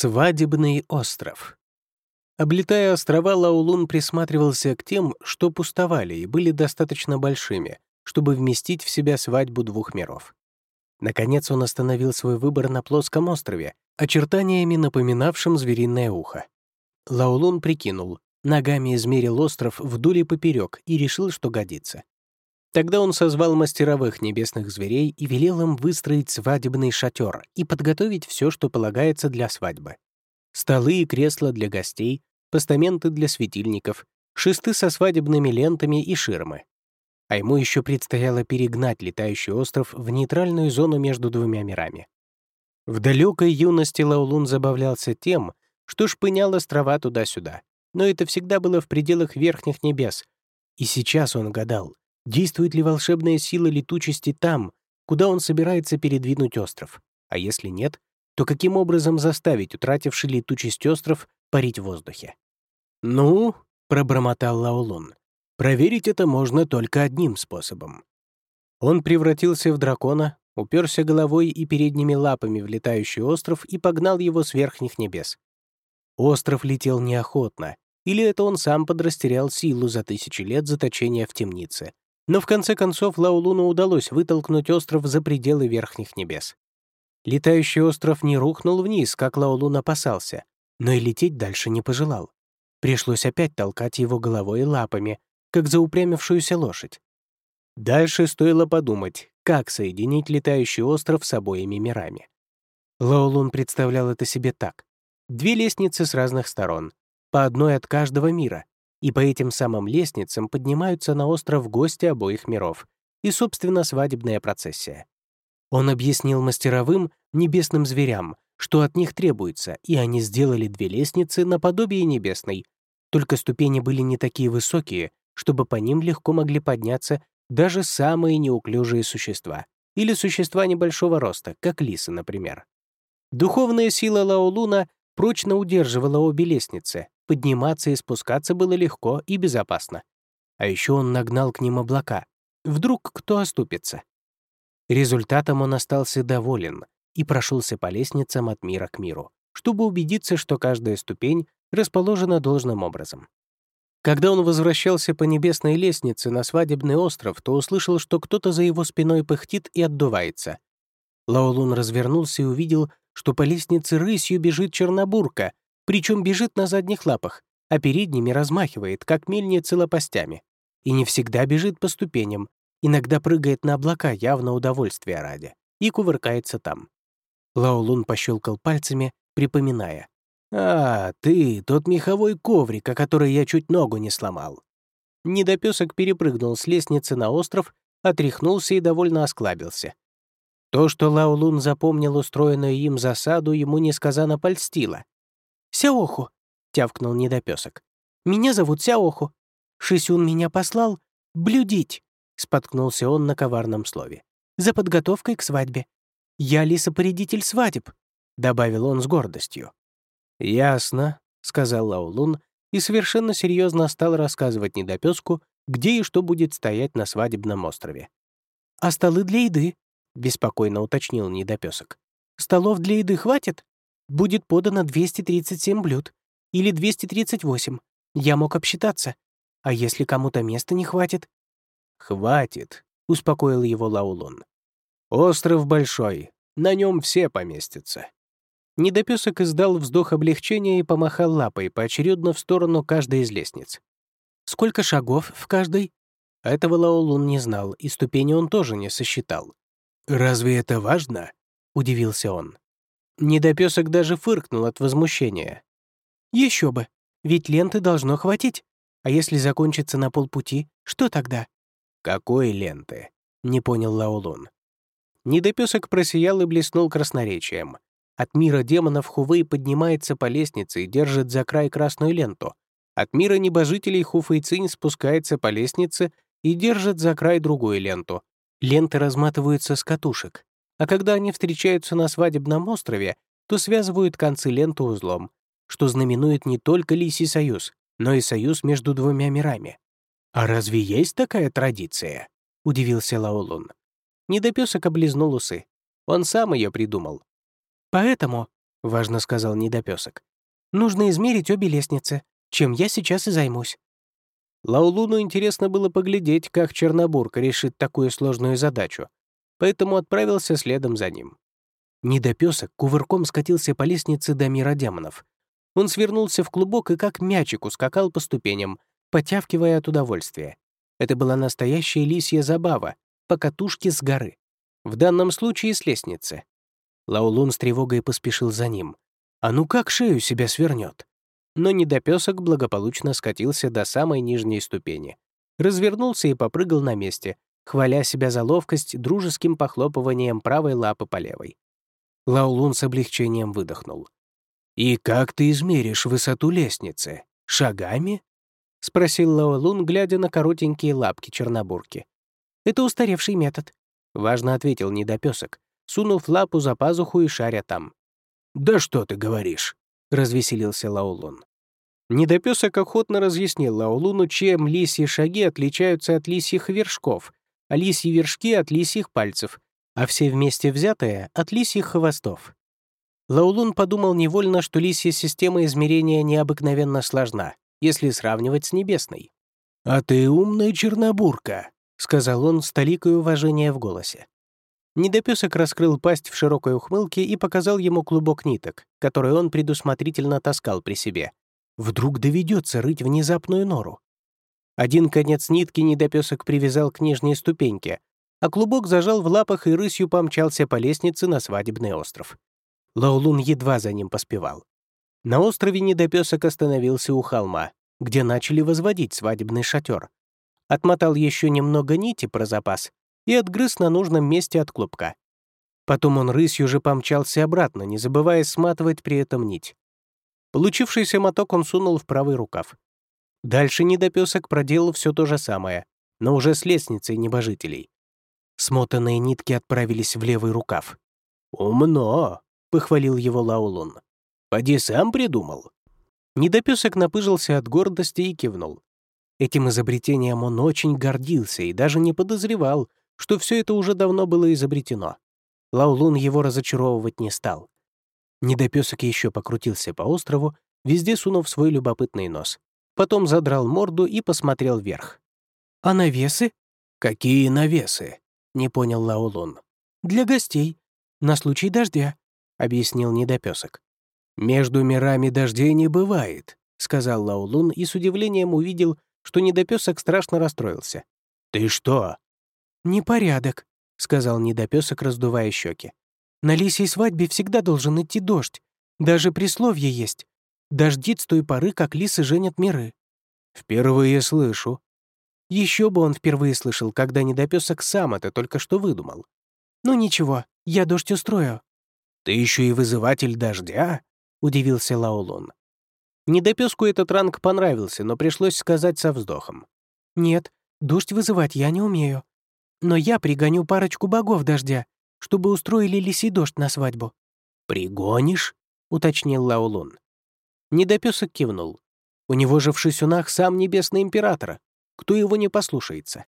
Свадебный остров. Облетая острова, Лаулун присматривался к тем, что пустовали и были достаточно большими, чтобы вместить в себя свадьбу двух миров. Наконец он остановил свой выбор на плоском острове, очертаниями напоминавшим звериное ухо. Лаулун прикинул, ногами измерил остров вдоль и поперек и решил, что годится. Тогда он созвал мастеровых небесных зверей и велел им выстроить свадебный шатер и подготовить все, что полагается для свадьбы. Столы и кресла для гостей, постаменты для светильников, шесты со свадебными лентами и ширмы. А ему еще предстояло перегнать летающий остров в нейтральную зону между двумя мирами. В далекой юности Лаулун забавлялся тем, что шпынял острова туда-сюда, но это всегда было в пределах верхних небес, и сейчас он гадал, Действует ли волшебная сила летучести там, куда он собирается передвинуть остров? А если нет, то каким образом заставить утративший летучесть остров парить в воздухе? «Ну», — пробормотал Лаолун, — «проверить это можно только одним способом». Он превратился в дракона, уперся головой и передними лапами в летающий остров и погнал его с верхних небес. Остров летел неохотно, или это он сам подрастерял силу за тысячи лет заточения в темнице, но в конце концов Лаулуну удалось вытолкнуть остров за пределы верхних небес. Летающий остров не рухнул вниз, как Лаулун опасался, но и лететь дальше не пожелал. Пришлось опять толкать его головой и лапами, как заупрямившуюся лошадь. Дальше стоило подумать, как соединить летающий остров с обоими мирами. Лаолун представлял это себе так. Две лестницы с разных сторон, по одной от каждого мира, и по этим самым лестницам поднимаются на остров гости обоих миров и, собственно, свадебная процессия. Он объяснил мастеровым, небесным зверям, что от них требуется, и они сделали две лестницы наподобие небесной, только ступени были не такие высокие, чтобы по ним легко могли подняться даже самые неуклюжие существа или существа небольшого роста, как лисы, например. Духовная сила Лаолуна прочно удерживала обе лестницы, Подниматься и спускаться было легко и безопасно. А еще он нагнал к ним облака. Вдруг кто оступится. Результатом он остался доволен и прошелся по лестницам от мира к миру, чтобы убедиться, что каждая ступень расположена должным образом. Когда он возвращался по небесной лестнице на свадебный остров, то услышал, что кто-то за его спиной пыхтит и отдувается. Лаолун развернулся и увидел, что по лестнице рысью бежит Чернобурка, причем бежит на задних лапах, а передними размахивает, как мельница лопастями. И не всегда бежит по ступеням, иногда прыгает на облака явно удовольствия ради и кувыркается там. Лаолун пощелкал пальцами, припоминая. «А, ты, тот меховой коврик, о который я чуть ногу не сломал». Недопесок перепрыгнул с лестницы на остров, отряхнулся и довольно осклабился. То, что Лаолун запомнил устроенную им засаду, ему несказанно польстило, «Сяоху!» — тявкнул недопесок. «Меня зовут Сяоху. Шисюн меня послал блюдить!» — споткнулся он на коварном слове. «За подготовкой к свадьбе. Я лисопорядитель свадеб», — добавил он с гордостью. «Ясно», — сказал Лаолун и совершенно серьезно стал рассказывать недопеску, где и что будет стоять на свадебном острове. «А столы для еды?» — беспокойно уточнил недопесок. «Столов для еды хватит?» Будет подано 237 блюд. Или 238. Я мог обсчитаться. А если кому-то места не хватит? «Хватит», — успокоил его Лаулон. «Остров большой, на нем все поместятся». Недопесок издал вздох облегчения и помахал лапой поочередно в сторону каждой из лестниц. «Сколько шагов в каждой?» Этого Лаолун не знал, и ступени он тоже не сосчитал. «Разве это важно?» — удивился он. Недопесок даже фыркнул от возмущения. Еще бы, ведь ленты должно хватить. А если закончится на полпути, что тогда? Какой ленты? Не понял Лаолун. Недопесок просиял и блеснул красноречием. От мира демонов Хувей поднимается по лестнице и держит за край красную ленту. От мира небожителей Хуфэйцинь спускается по лестнице и держит за край другую ленту. Ленты разматываются с катушек, а когда они встречаются на свадебном острове, то связывают концы ленты узлом, что знаменует не только Лисий союз, но и союз между двумя мирами. «А разве есть такая традиция?» — удивился Лаолун. Недопесок облизнул усы. Он сам ее придумал. «Поэтому», — важно сказал недопесок. «Нужно измерить обе лестницы, чем я сейчас и займусь». Лаулуну интересно было поглядеть, как Чернобурка решит такую сложную задачу, поэтому отправился следом за ним. Недопесок кувырком скатился по лестнице до мира демонов. Он свернулся в клубок и как мячик ускакал по ступеням, потявкивая от удовольствия. Это была настоящая лисья забава, по катушке с горы. В данном случае с лестницы. Лаулун с тревогой поспешил за ним. А ну как шею себя свернет? Но недопесок благополучно скатился до самой нижней ступени. Развернулся и попрыгал на месте, хваля себя за ловкость дружеским похлопыванием правой лапы по левой. Лаулун с облегчением выдохнул. «И как ты измеришь высоту лестницы? Шагами?» — спросил Лаолун, глядя на коротенькие лапки чернобурки. «Это устаревший метод», — важно ответил недопесок, сунув лапу за пазуху и шаря там. «Да что ты говоришь?» — развеселился Лаолун. Недопесок охотно разъяснил Лаолуну, чем лисьи шаги отличаются от лисьих вершков, а лисьи вершки — от лисьих пальцев, а все вместе взятые — от лисьих хвостов. Лаулун подумал невольно, что лисья система измерения необыкновенно сложна, если сравнивать с небесной. «А ты умная чернобурка», — сказал он с толикой уважения в голосе. Недопесок раскрыл пасть в широкой ухмылке и показал ему клубок ниток, который он предусмотрительно таскал при себе. Вдруг доведется рыть внезапную нору. Один конец нитки недопесок привязал к нижней ступеньке, а клубок зажал в лапах и рысью помчался по лестнице на свадебный остров. Лаулун едва за ним поспевал. На острове недопесок остановился у холма, где начали возводить свадебный шатер. Отмотал еще немного нити про запас и отгрыз на нужном месте от клубка. Потом он рысью же помчался обратно, не забывая сматывать при этом нить. Получившийся моток он сунул в правый рукав. Дальше недопесок проделал все то же самое, но уже с лестницей небожителей. Смотанные нитки отправились в левый рукав. «Умно!» — похвалил его Лаулун. «Поди сам придумал». Недопесок напыжился от гордости и кивнул. Этим изобретением он очень гордился и даже не подозревал, что все это уже давно было изобретено. Лаулун его разочаровывать не стал. Недопесок еще покрутился по острову, везде сунув свой любопытный нос. Потом задрал морду и посмотрел вверх. «А навесы?» «Какие навесы?» не понял Лаулун. «Для гостей. На случай дождя», — объяснил недопесок. «Между мирами дождей не бывает», — сказал Лаулун и с удивлением увидел, что недопесок страшно расстроился. «Ты что?» «Непорядок», — сказал недопесок, раздувая щеки. «На лисьей свадьбе всегда должен идти дождь. Даже присловье есть. Дождит с той поры, как лисы женят миры». «Впервые слышу», еще бы он впервые слышал, когда недопесок сам это только что выдумал. «Ну ничего, я дождь устрою». «Ты еще и вызыватель дождя?» — удивился Лаолон. Недопеску этот ранг понравился, но пришлось сказать со вздохом. «Нет, дождь вызывать я не умею. Но я пригоню парочку богов дождя, чтобы устроили лисий дождь на свадьбу». «Пригонишь?» — уточнил Лаолун. Недопесок кивнул. У него же в шисюнах сам небесный император, кто его не послушается.